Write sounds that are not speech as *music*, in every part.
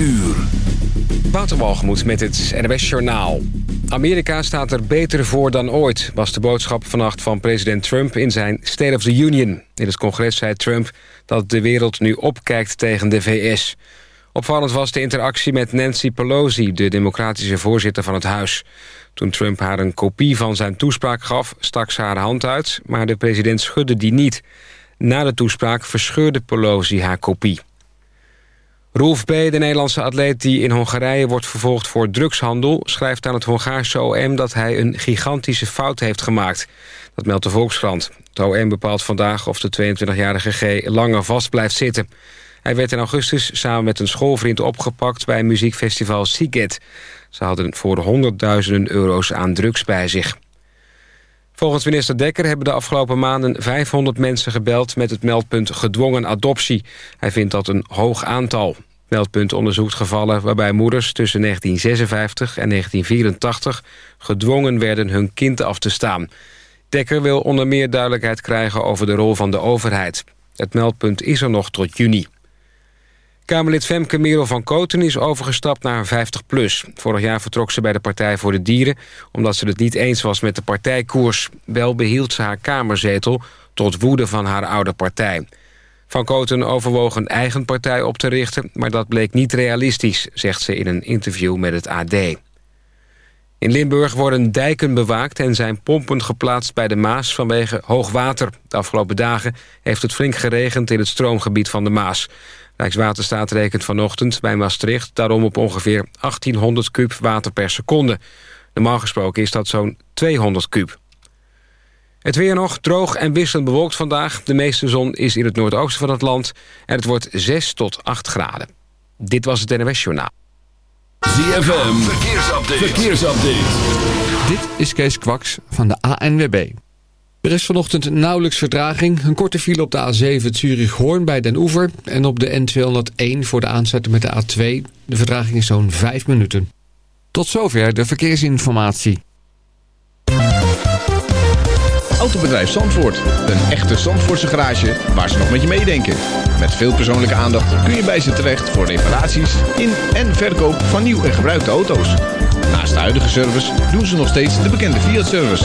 uur. Waterwalgemoed met het NWS Journaal. Amerika staat er beter voor dan ooit... was de boodschap vannacht van president Trump in zijn State of the Union. In het congres zei Trump dat de wereld nu opkijkt tegen de VS. Opvallend was de interactie met Nancy Pelosi... de democratische voorzitter van het huis. Toen Trump haar een kopie van zijn toespraak gaf... stak ze haar hand uit, maar de president schudde die niet. Na de toespraak verscheurde Pelosi haar kopie. Rolf B., de Nederlandse atleet die in Hongarije wordt vervolgd voor drugshandel... schrijft aan het Hongaarse OM dat hij een gigantische fout heeft gemaakt. Dat meldt de Volkskrant. Het OM bepaalt vandaag of de 22-jarige G. langer vast blijft zitten. Hij werd in augustus samen met een schoolvriend opgepakt... bij muziekfestival Siget. Ze hadden voor honderdduizenden euro's aan drugs bij zich. Volgens minister Dekker hebben de afgelopen maanden 500 mensen gebeld... met het meldpunt gedwongen adoptie. Hij vindt dat een hoog aantal. Meldpunt onderzoekt gevallen waarbij moeders tussen 1956 en 1984... gedwongen werden hun kind af te staan. Dekker wil onder meer duidelijkheid krijgen over de rol van de overheid. Het meldpunt is er nog tot juni. Kamerlid Femke Merel van Koten is overgestapt naar 50PLUS. Vorig jaar vertrok ze bij de Partij voor de Dieren... omdat ze het niet eens was met de partijkoers. Wel behield ze haar kamerzetel tot woede van haar oude partij. Van Koten overwoog een eigen partij op te richten... maar dat bleek niet realistisch, zegt ze in een interview met het AD. In Limburg worden dijken bewaakt en zijn pompen geplaatst bij de Maas vanwege hoog water. De afgelopen dagen heeft het flink geregend in het stroomgebied van de Maas. Rijkswaterstaat rekent vanochtend bij Maastricht daarom op ongeveer 1800 kub water per seconde. Normaal gesproken is dat zo'n 200 kub. Het weer nog, droog en wisselend bewolkt vandaag. De meeste zon is in het noordoosten van het land en het wordt 6 tot 8 graden. Dit was het NWS Journaal. ZFM, verkeersupdate. verkeersupdate. Dit is Kees Kwaks van de ANWB. Er is vanochtend nauwelijks vertraging. Een korte file op de A7 Zurich-Hoorn bij Den Oever... en op de N201 voor de aansluiting met de A2. De vertraging is zo'n 5 minuten. Tot zover de verkeersinformatie. Autobedrijf Zandvoort. Een echte Zandvoortse garage waar ze nog met je meedenken. Met veel persoonlijke aandacht kun je bij ze terecht... voor reparaties in en verkoop van nieuw en gebruikte auto's. Naast de huidige service doen ze nog steeds de bekende Fiat-service...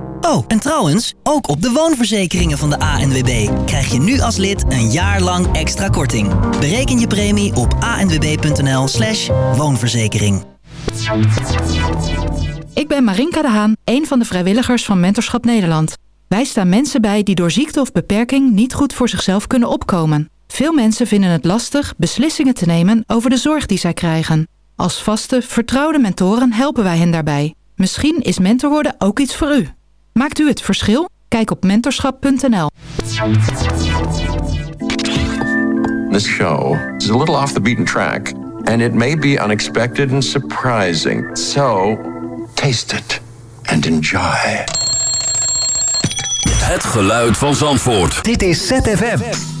Oh, en trouwens, ook op de woonverzekeringen van de ANWB krijg je nu als lid een jaar lang extra korting. Bereken je premie op anwb.nl slash woonverzekering. Ik ben Marinka de Haan, een van de vrijwilligers van Mentorschap Nederland. Wij staan mensen bij die door ziekte of beperking niet goed voor zichzelf kunnen opkomen. Veel mensen vinden het lastig beslissingen te nemen over de zorg die zij krijgen. Als vaste, vertrouwde mentoren helpen wij hen daarbij. Misschien is mentor worden ook iets voor u. Maakt u het verschil? Kijk op mentorschap.nl. This show is a little off the beaten track and it may be unexpected and surprising. So, taste it and enjoy. Het geluid van Zandvoort. Dit is ZFM.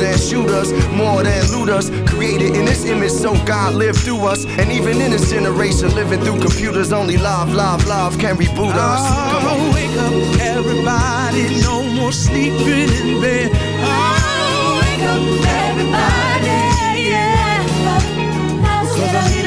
than shooters, more than looters. Created in this image, so God lived through us. And even in this generation, living through computers, only love, love, love can reboot us. Come on. Oh, wake up, everybody. No more sleeping in bed. Oh, wake up, everybody. Yeah. Cause I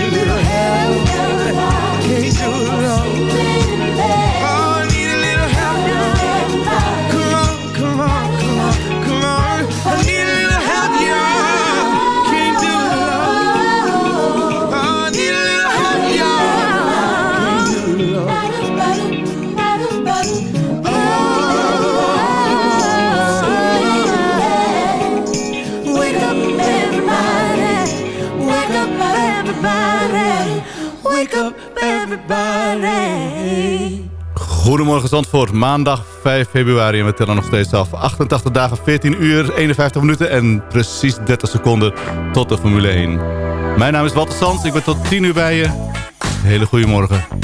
Goedemorgen Zandvoort, maandag 5 februari en we tellen nog steeds af. 88 dagen, 14 uur, 51 minuten en precies 30 seconden tot de Formule 1. Mijn naam is Walter Sands, ik ben tot 10 uur bij je. Hele goede morgen.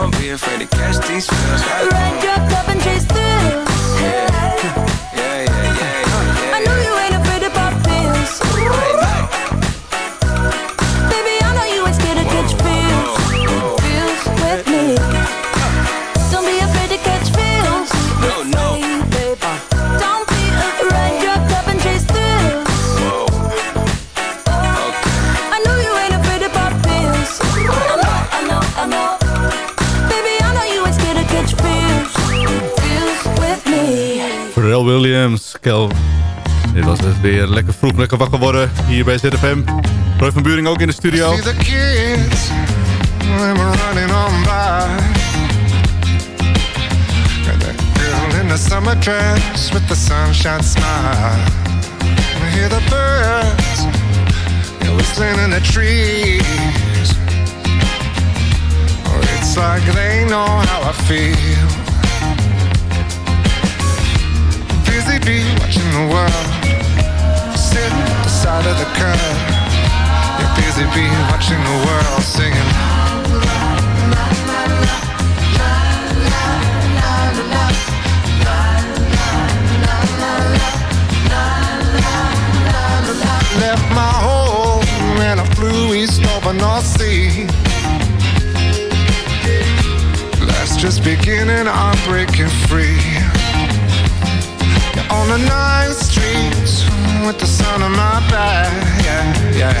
Don't be afraid to catch these feels. Ride your cup and chase thrills. Yeah, yeah, yeah, yeah. I know you ain't afraid to pop pills. Williams, Kel. Dit was het weer lekker vroeg, lekker wakker worden hier bij ZFM. Roy van Buring ook in de studio. See the kids, running on by. Got that girl in the summer dress with the sunshine smile. I hear the birds, they're whistling in the trees. Oh, it's like they know how I feel. Busy bee watching the world, sitting at the side of the curb. You're busy bee watching the world singing. Left my home and I flew east over North Sea. Life's just beginning, I'm breaking free. On the ninth streets with the sun on my back, yeah, yeah.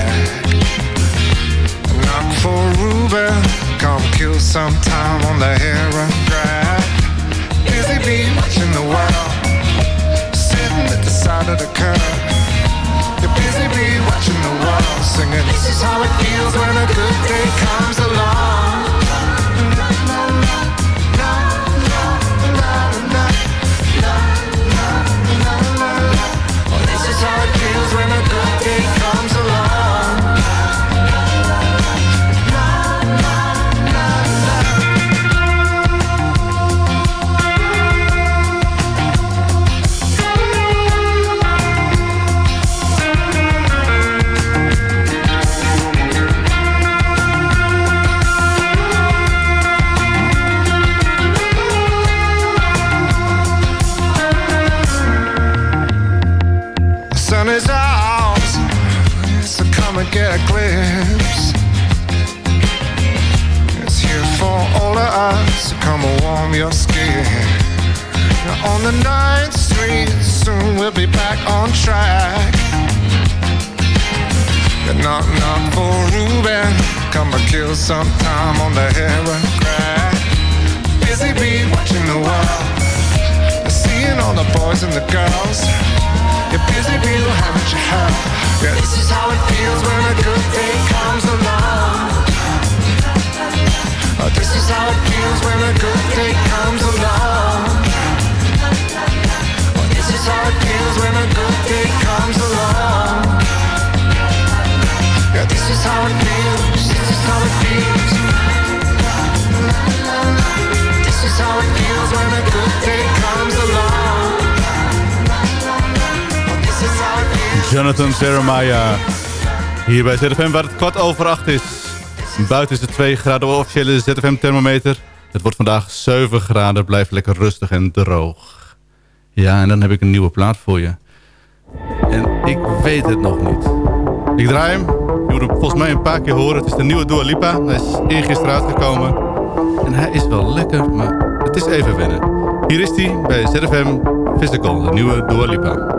Knock for Ruben, come kill some time on the heron track. Busy bee watching the world, sitting at the side of the curb. You're busy bee watching the world, singing. This is how it feels when a good day comes Jonathan Jeremiah. Hier bij ZFM waar het kwart over acht is. Buiten is het 2 graden officiële ZFM thermometer. Het wordt vandaag 7 graden, blijft lekker rustig en droog. Ja, en dan heb ik een nieuwe plaat voor je. En ik weet het nog niet. Ik draai hem. Je moet hem volgens mij een paar keer horen. Het is de nieuwe Dua Lipa. Hij is eergisteren uitgekomen. En hij is wel lekker, maar het is even wennen. Hier is hij bij ZFM Physical, de nieuwe Dua Lipa.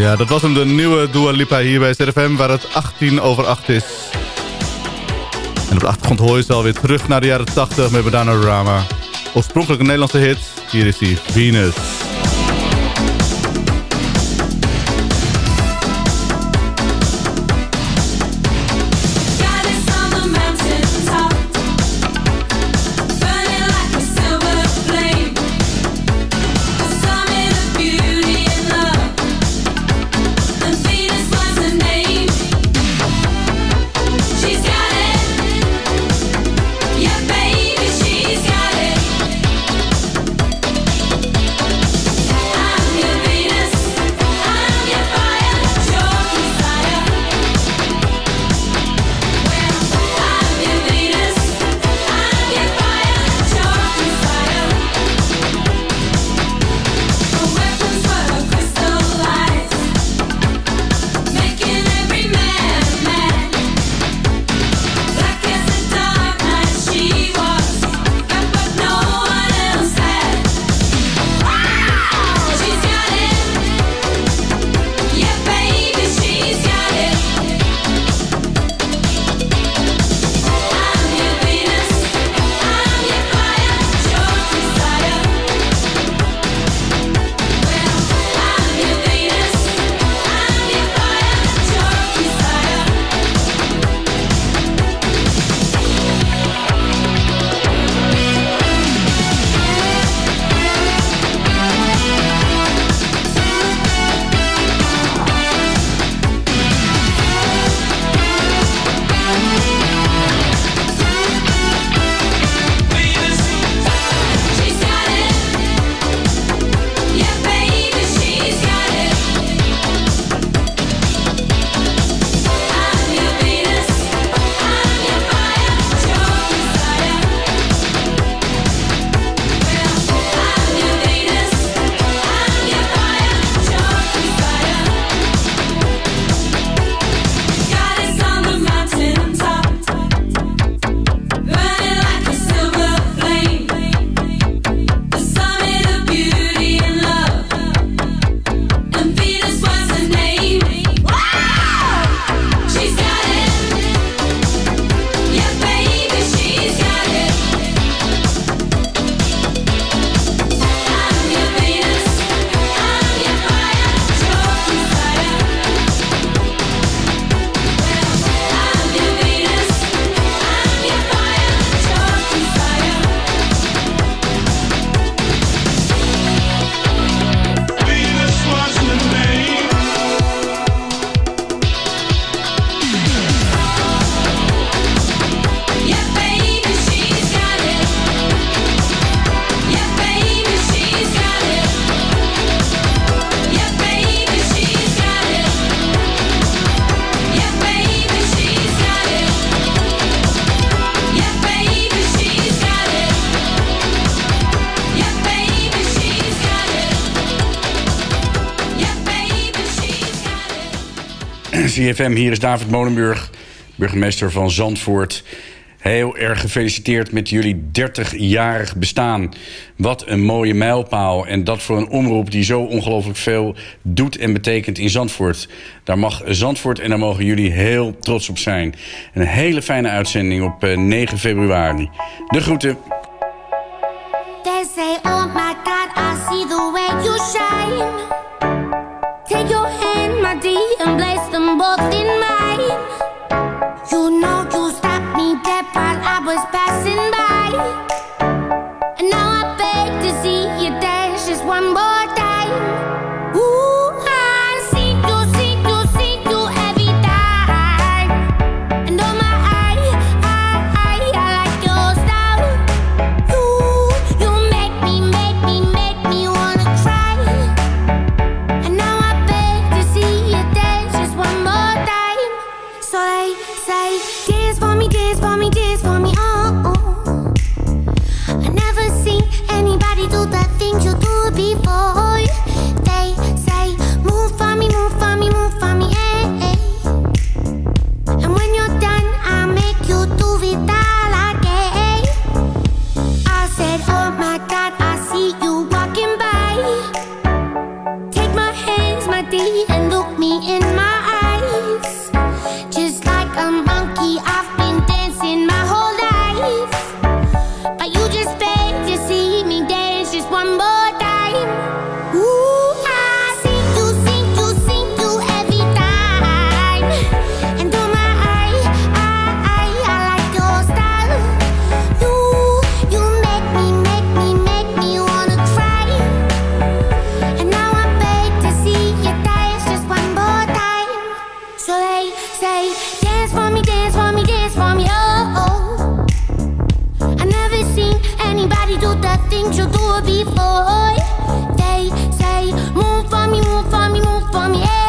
Ja, dat was hem, de nieuwe Dua Lipa hier bij ZFM, waar het 18 over 8 is. En op de achtergrond hoor je ze alweer terug naar de jaren 80 met Bananarama. Oorspronkelijk een Nederlandse hit, hier is die Venus. FM Hier is David Molenburg, burgemeester van Zandvoort. Heel erg gefeliciteerd met jullie 30-jarig bestaan. Wat een mooie mijlpaal. En dat voor een omroep die zo ongelooflijk veel doet en betekent in Zandvoort. Daar mag Zandvoort en daar mogen jullie heel trots op zijn. Een hele fijne uitzending op eh, 9 februari. De groeten. Dance for me, dance for me, dance for me, oh. oh. I never seen anybody do the things you do before. They say, move for me, move for me, move for me, hey,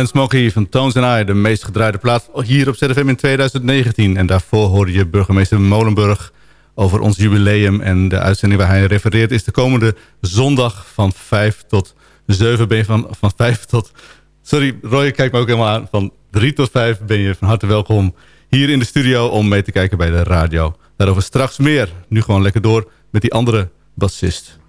Dance Monkey van Tones and I, de meest gedraaide plaats hier op ZFM in 2019. En daarvoor hoorde je burgemeester Molenburg over ons jubileum. En de uitzending waar hij refereert is de komende zondag van 5 tot 7 ben je van, van 5 tot... Sorry, Roy, kijk me ook helemaal aan. Van 3 tot 5 ben je van harte welkom hier in de studio om mee te kijken bij de radio. Daarover straks meer. Nu gewoon lekker door met die andere bassist.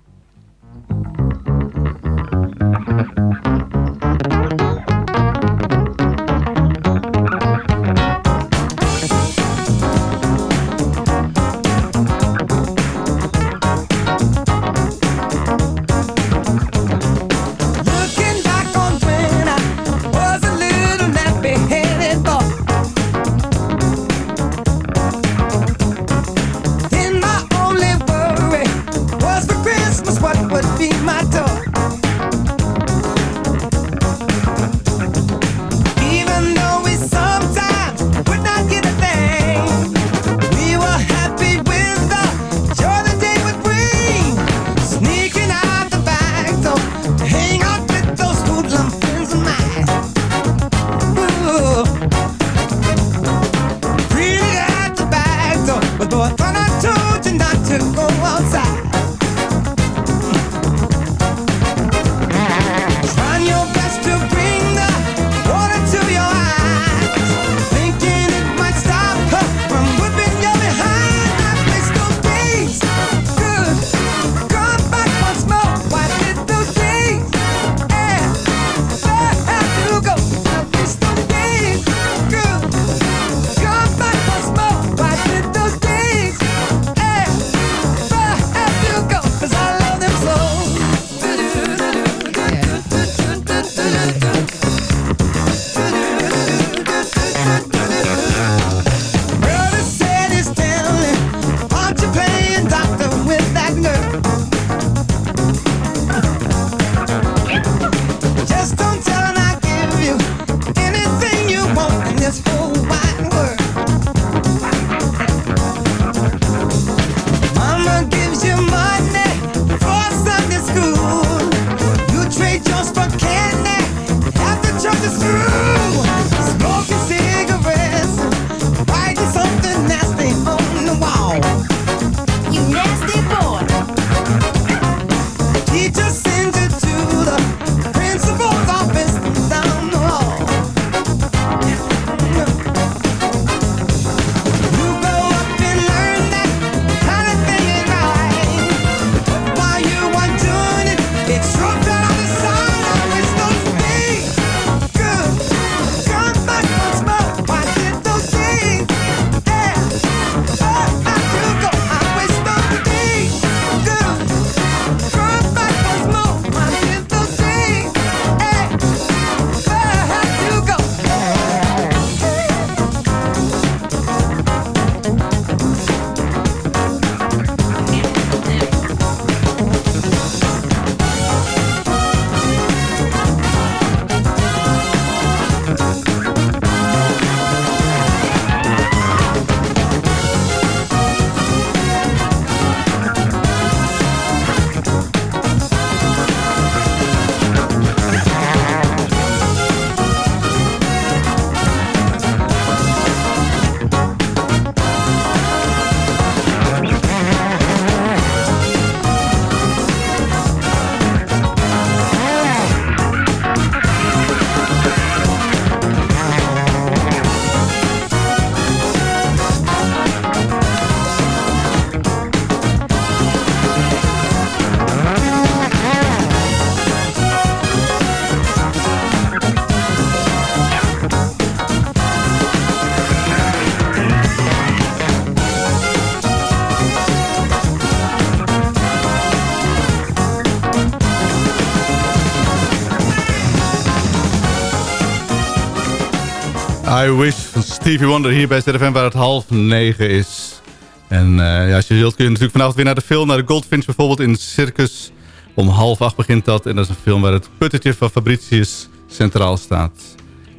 I Wish van Stevie Wonder hier bij ZFM waar het half negen is. En eh, ja, als je wilt kun je natuurlijk vanavond weer naar de film, naar de Goldfinch bijvoorbeeld in Circus. Om half acht begint dat en dat is een film waar het puttetje van Fabricius centraal staat.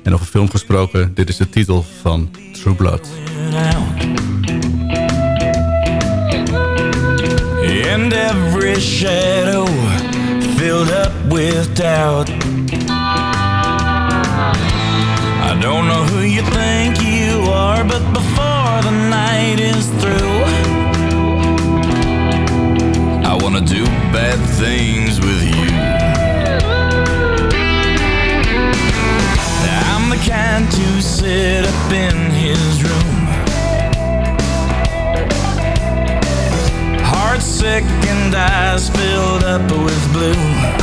En over film gesproken, dit is de titel van True Blood. Every shadow filled up with doubt. Don't know who you think you are, but before the night is through, I wanna do bad things with you. I'm the kind to sit up in his room. Heart sick and eyes filled up with blue.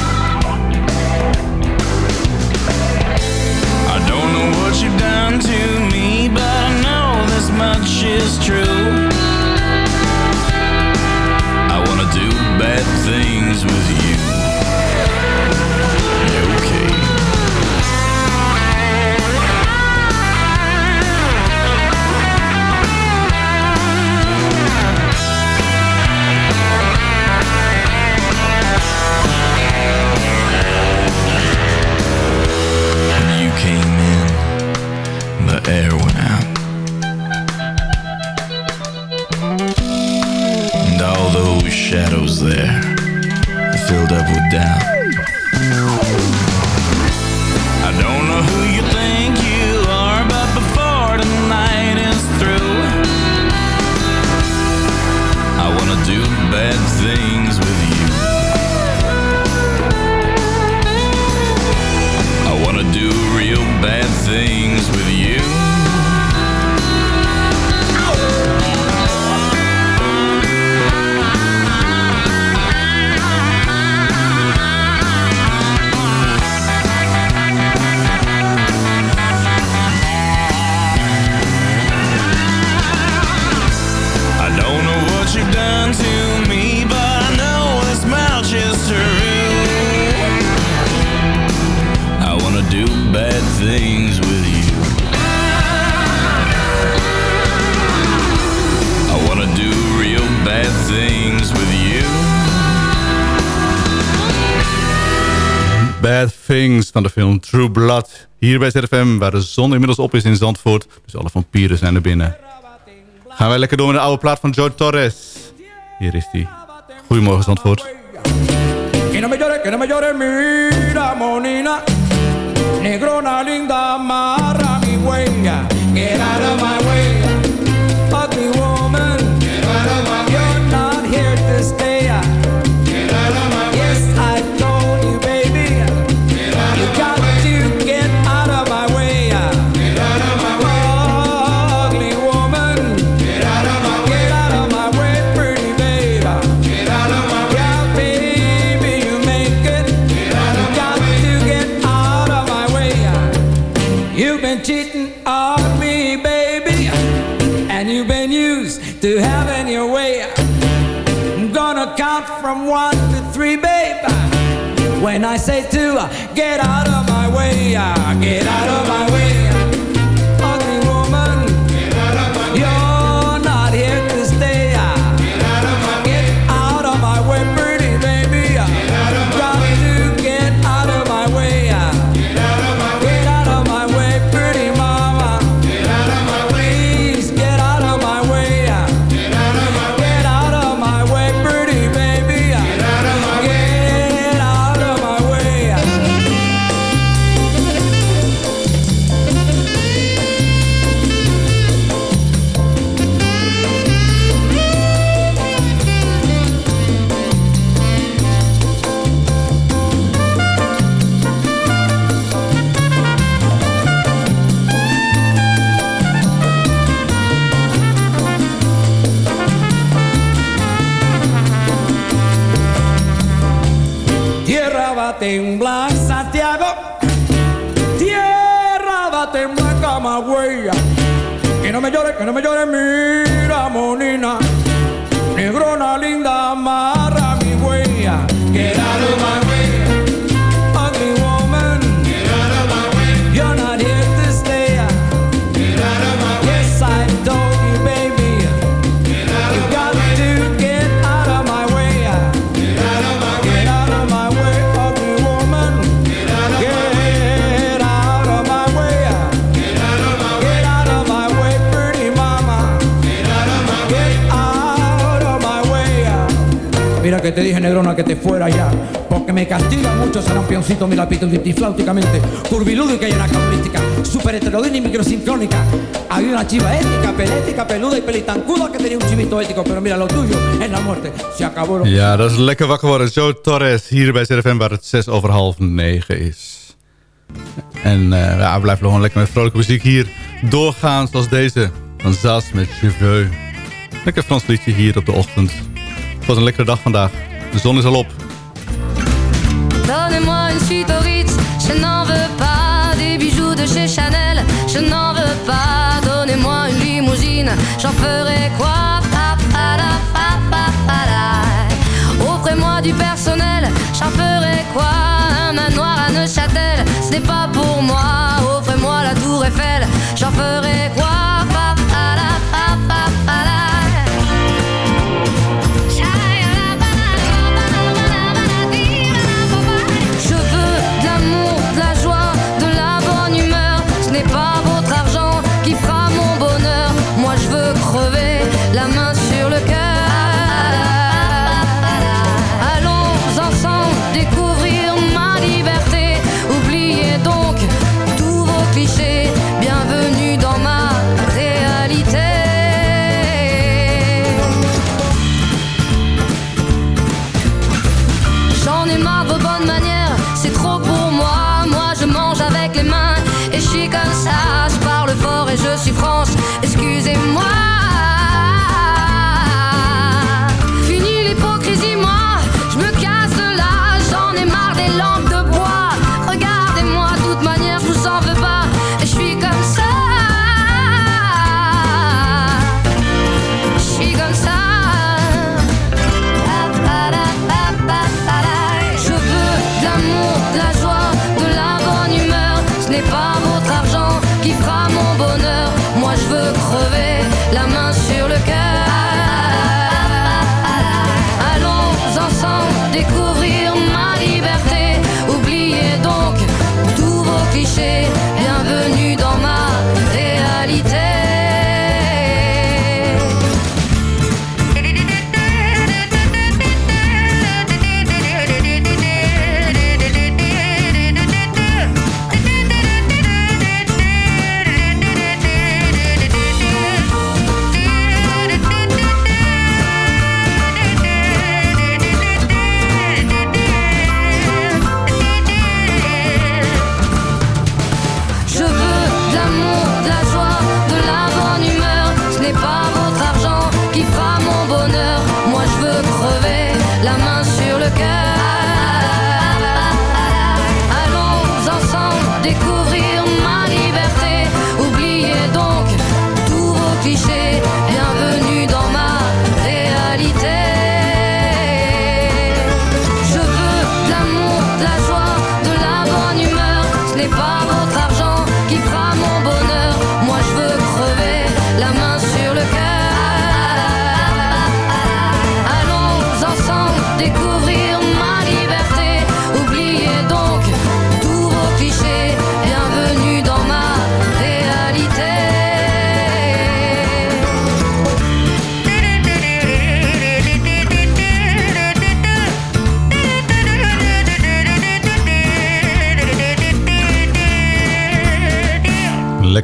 Things with you. bij ZFM, waar de zon inmiddels op is in Zandvoort. Dus alle vampieren zijn er binnen. Gaan wij lekker door met de oude plaat van Joe Torres. Hier is die. Goedemorgen Zandvoort. Linda, mi And I say to get out of my way, ah, get out of my way. Madonna, en me. que te dije, negrona, que te fuera ya. Porque me castiga mucho sarampióncito, mi lapito flauticamente, curvilúdica y anacaurística, super heterodina y microsincrónica. Había una chiva ética, pelética, peluda y pelitancuda que tenía un chivito ético, pero mira, lo tuyo es la muerte. Se acabó. lo... Ja, dat is lekker wakker geworden. Joe Torres hier bij ZFM, waar het 6 over half 9 is. En uh, ja, we blijven gewoon lekker met vrolijke muziek hier doorgaan, zoals deze. Van Zas met Cheveux. Lekker Frans liedje hier op de ochtend was een lekkere dag vandaag. De zon is al op. Donnez-moi une suite au Ritz, je n'en veux pas des bijoux de chez Chanel, je n'en veux pas. Donnez-moi une limousine, j'en ferai quoi Offrez-moi du personnel, j'en ferai quoi Un manoir à Neuchâtel, ce n'est pas pour moi. Offrez-moi la Tour Eiffel.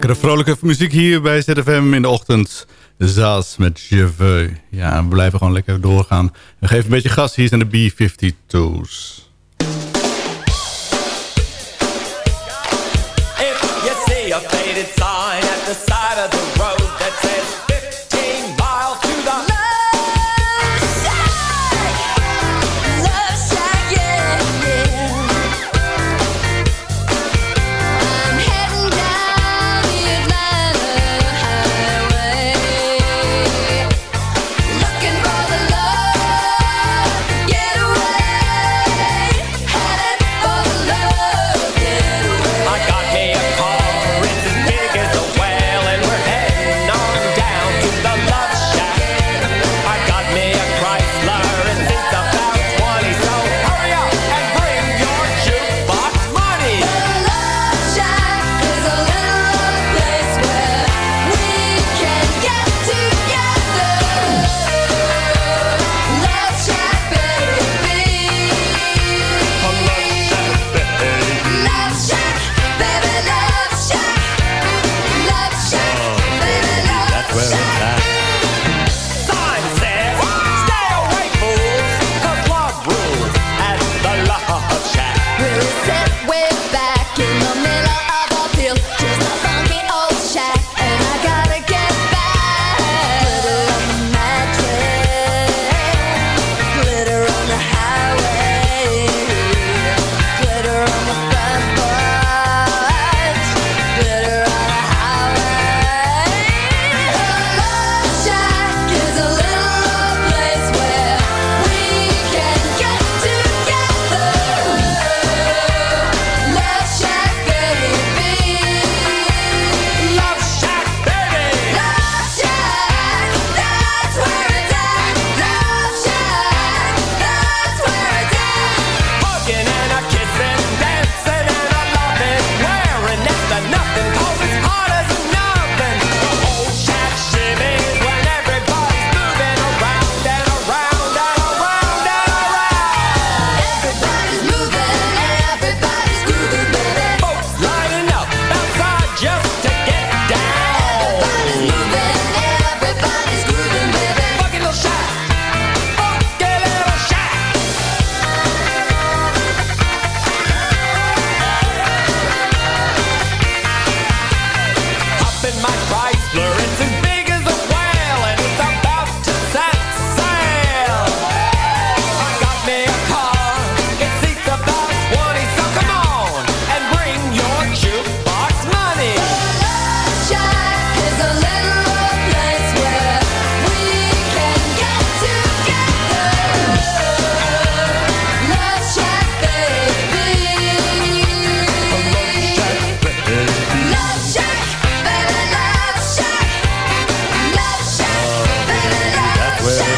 lekkere vrolijke muziek hier bij ZFM in de ochtend. Zaas met Jeve. Ja, we blijven gewoon lekker doorgaan. We geven een beetje gas. Hier zijn de B-52's.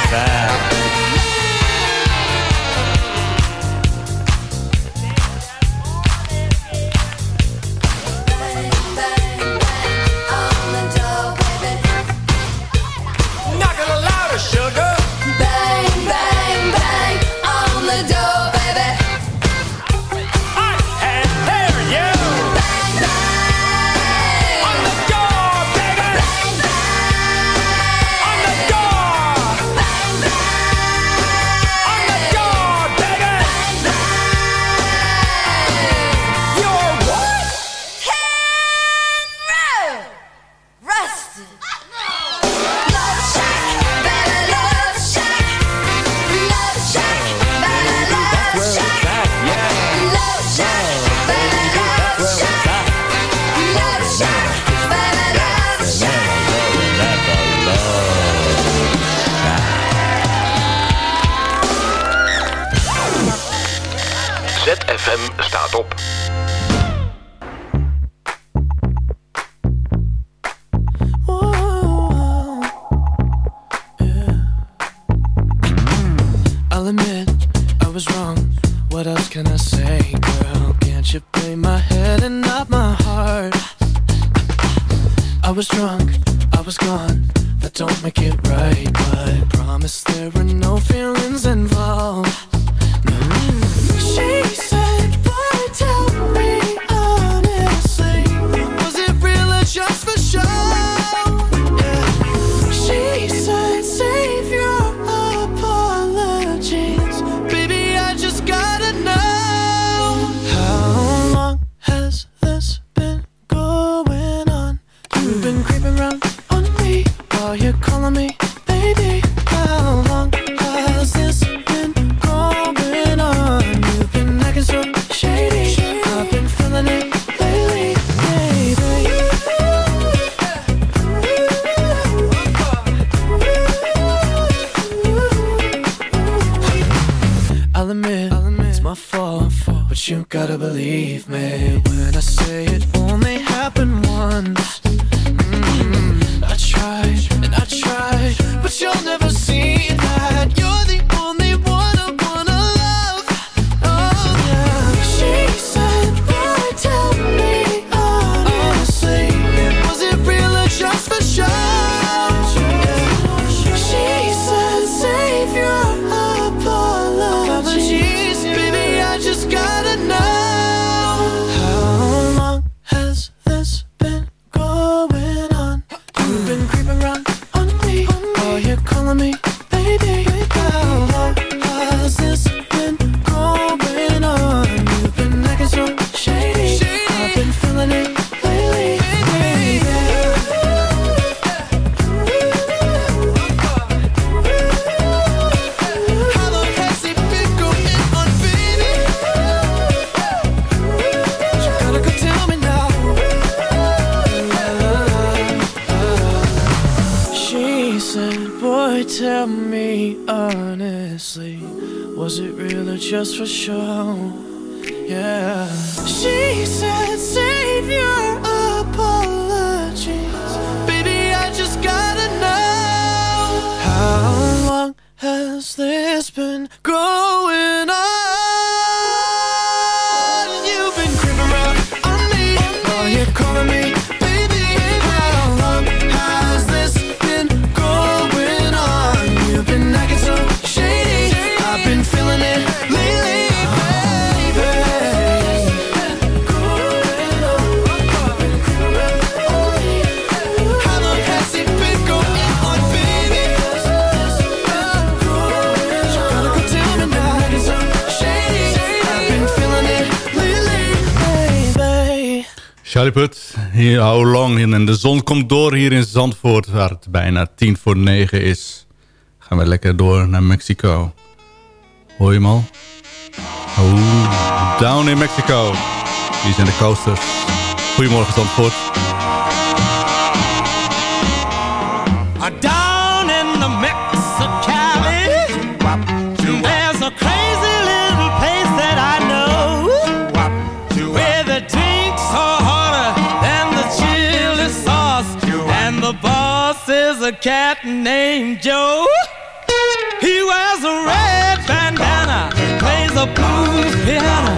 back. on me. grow Here, lang long? En de zon komt door hier in Zandvoort, waar het bijna tien voor negen is. Gaan we lekker door naar Mexico. Hoor je hem down in Mexico. Die zijn de coasters. Goedemorgen Zandvoort. cat named Joe. He wears a red bandana, plays a blues piano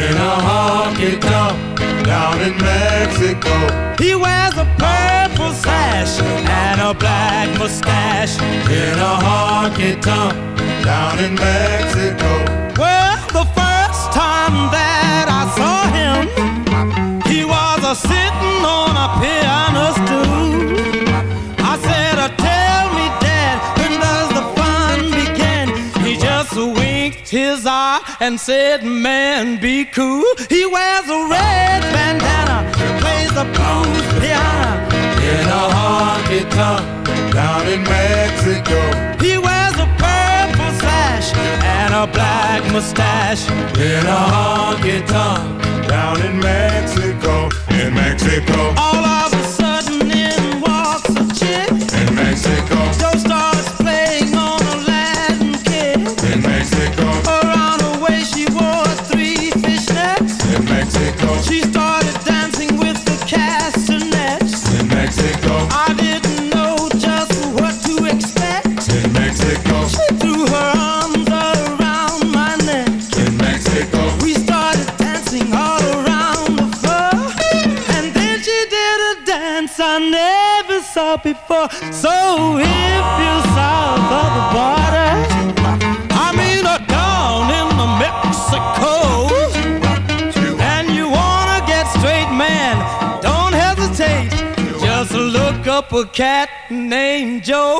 in a honky tonk down in Mexico. He wears a purple sash and a black mustache in a honky tonk down in Mexico. Well, the first time that I saw him, he was a sitting on a piano stool. Winked his eye and said, Man, be cool. He wears a red bandana, plays the blues piano in a honky tonk down in Mexico. He wears a purple sash and a black mustache in a honky tonk down in Mexico. In Mexico. All of a cat named Joe.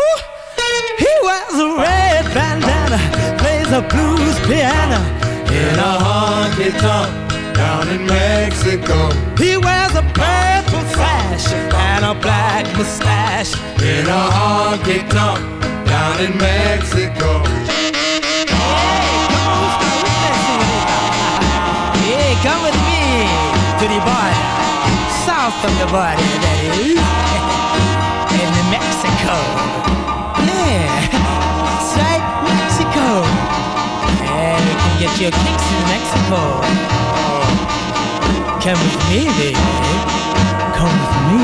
He wears a red bandana, plays a blues piano in a honky tonk Down in Mexico. He wears a purple sash and a black mustache In a honky tonk. Down in Mexico. Hey, come with me to the border, south of the border, that is, *laughs* Mexico. Yeah, that's right, Mexico. And you can get your kicks in Mexico. Come with me, baby. Come with me.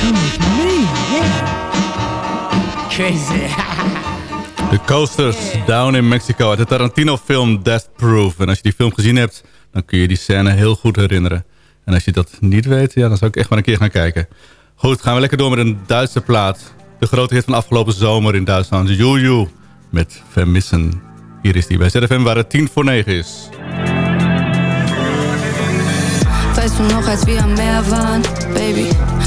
Come with me, yeah. Crazy. *laughs* De Coasters Down in Mexico uit de Tarantino-film Death Proof. En als je die film gezien hebt, dan kun je die scène heel goed herinneren. En als je dat niet weet, ja, dan zou ik echt maar een keer gaan kijken. Goed, gaan we lekker door met een Duitse plaat. De grote hit van afgelopen zomer in Duitsland. Juju met Vermissen. Hier is die bij ZFM waar het 10 voor 9 is. Weißt du noch, als wir am Meer waren, Baby?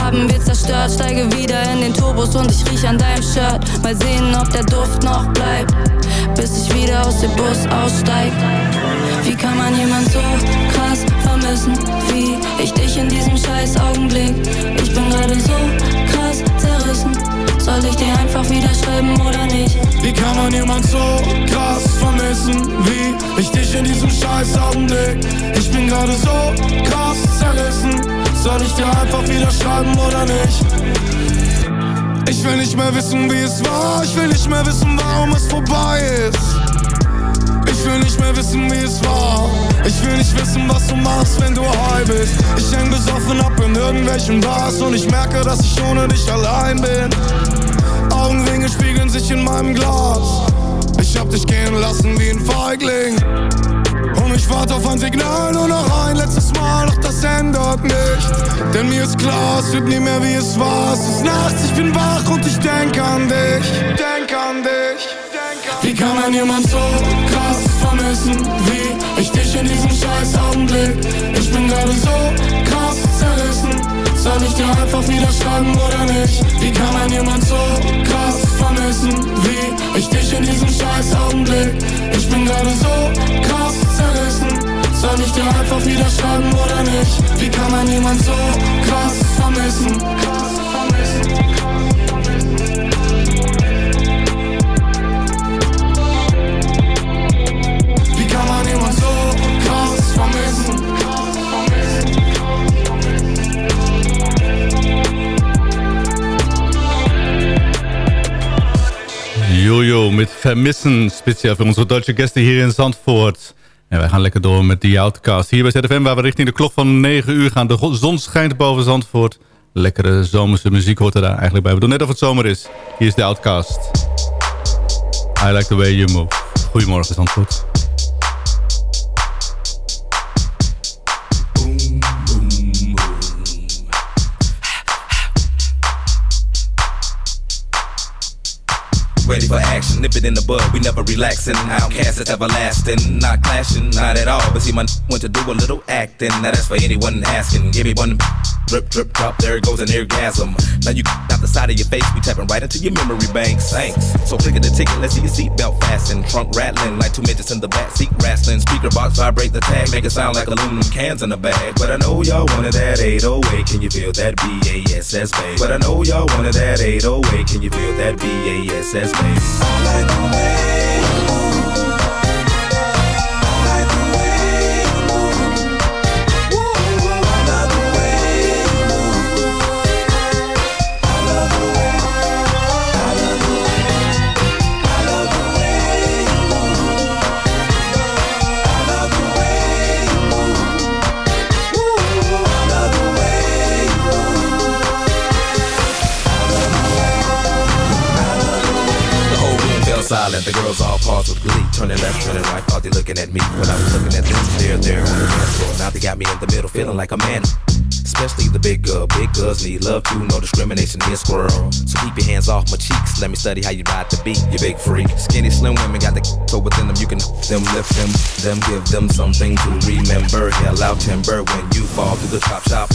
haben wir zerstört. Steige wieder in den Turbos und ich riech an deinem Shirt. Mal sehen, ob der Duft noch bleibt, bis ich wieder aus dem Bus aussteig. Wie kann man jemand so krass vermissen wie ich dich in diesem scheiß Augenblick? Ich bin gerade so krass zerrissen. Soll ich dir einfach wieder schreiben oder nicht? Wie kann man jemand so krass vermissen wie ich dich in diesem scheiß Augenblick? Ich bin gerade so krass zerrissen. Soll ich dir einfach wieder schreiben oder nicht? Ich will nicht mehr wissen, wie es war. Ich will nicht mehr wissen, warum es vorbei ist. Ich will nicht mehr wissen, wie es war. Ich will nicht wissen, was du machst, wenn du high bist. Ich häng besoffen ab in irgendwelchen Bars und ich merke, dass ich ohne dich allein bin. Augenringe spiegeln sich in meinem Glas. Ich hab dich gehen lassen wie ein Feigling. Und ich warte auf ein Signal, nur noch ein letztes nicht. Denn mir ist klar, es wird nie mehr wie es war. Es ist nachts, ich bin wach und ich denk an dich. Denk an dich. Wie kann man jemand so krass vermissen wie ich dich in diesem scheiß Augenblick? Ich bin gerade so krass zerrissen. Soll ich dir einfach wieder schreiben oder nicht? Wie kann man jemand so krass vermissen wie ich dich in diesem scheiß Augenblick? Ich bin gerade so krass zerrissen. Soll ich dir einfach wieder schreiben oder nicht? Wie kann man jemand so krass vermissen? Krass vermissen. Jojo met Vermissen, speciaal voor onze Duitse gasten hier in Zandvoort. En wij gaan lekker door met die Outcast. Hier bij ZFM waar we richting de klok van 9 uur gaan. De zon schijnt boven Zandvoort. Lekkere zomerse muziek hoort er daar eigenlijk bij. We doen net of het zomer is. Hier is de Outcast. I like the way you move. Goedemorgen Zandvoort. Ready for action. Nip it in the bud, we never relaxing. Outcast is everlasting, not clashing, not at all. But see, my went to do a little acting. Now that's for anyone asking. Give me one drip, drip, drop. There it goes an orgasm. Now you out the side of your face, we tapping right into your memory banks. Thanks. So click the ticket, let's see your seatbelt fasten. Trunk rattling like two midgets in the back seat wrestling. Speaker box vibrate the tag, make it sound like aluminum cans in a bag. But I know y'all wanted that 808. Can you feel that BASS bass? But I know y'all wanted that 808. Can you feel that BASS bass? The silent. The girls all pause with glee. Turning left, turning right. Thought they looking at me. When I was looking at them, they're there on the dance floor. Now they got me in the middle, feeling like a man. Especially the big girl. Big girls need love too. No discrimination in squirrel. So keep your hands off my cheeks. Let me study how you ride the beat. You big freak. Skinny, slim women got the so within them. You can them lift them. Them give them something to remember. Hell out timber when you fall through the top shop.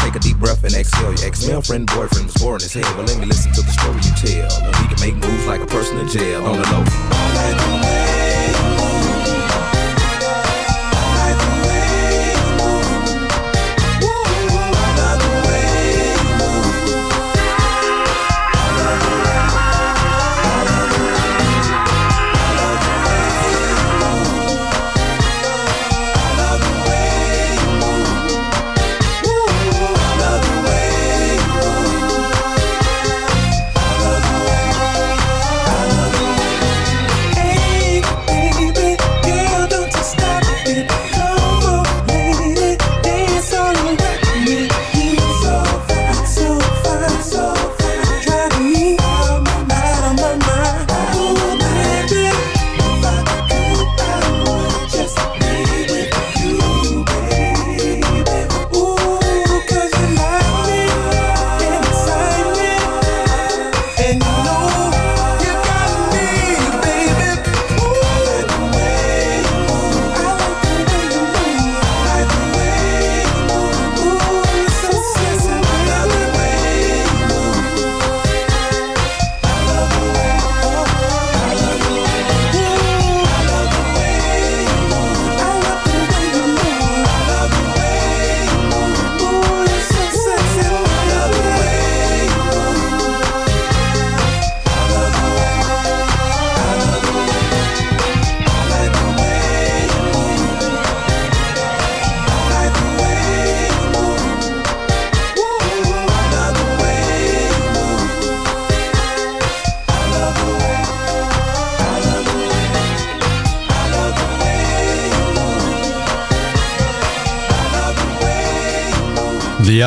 Take a deep breath and exhale. Your ex-male friend, boyfriend was boring as hell. Well, let me listen to the story you tell. We can make moves like a person in jail on the low. Hey,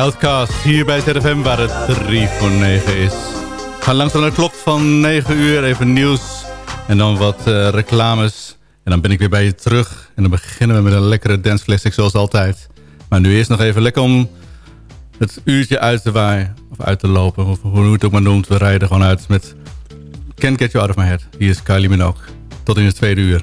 Outcast hier bij ZFM waar het 3 voor 9 is. We gaan langzaam naar de klok van 9 uur, even nieuws en dan wat eh, reclames. En dan ben ik weer bij je terug en dan beginnen we met een lekkere dance zoals altijd. Maar nu eerst nog even lekker om het uurtje uit te waaien of uit te lopen. Of hoe je het ook maar noemt, we rijden gewoon uit met Can't Get You Out of My Head. Hier is Kylie Minogue. Tot in het tweede uur.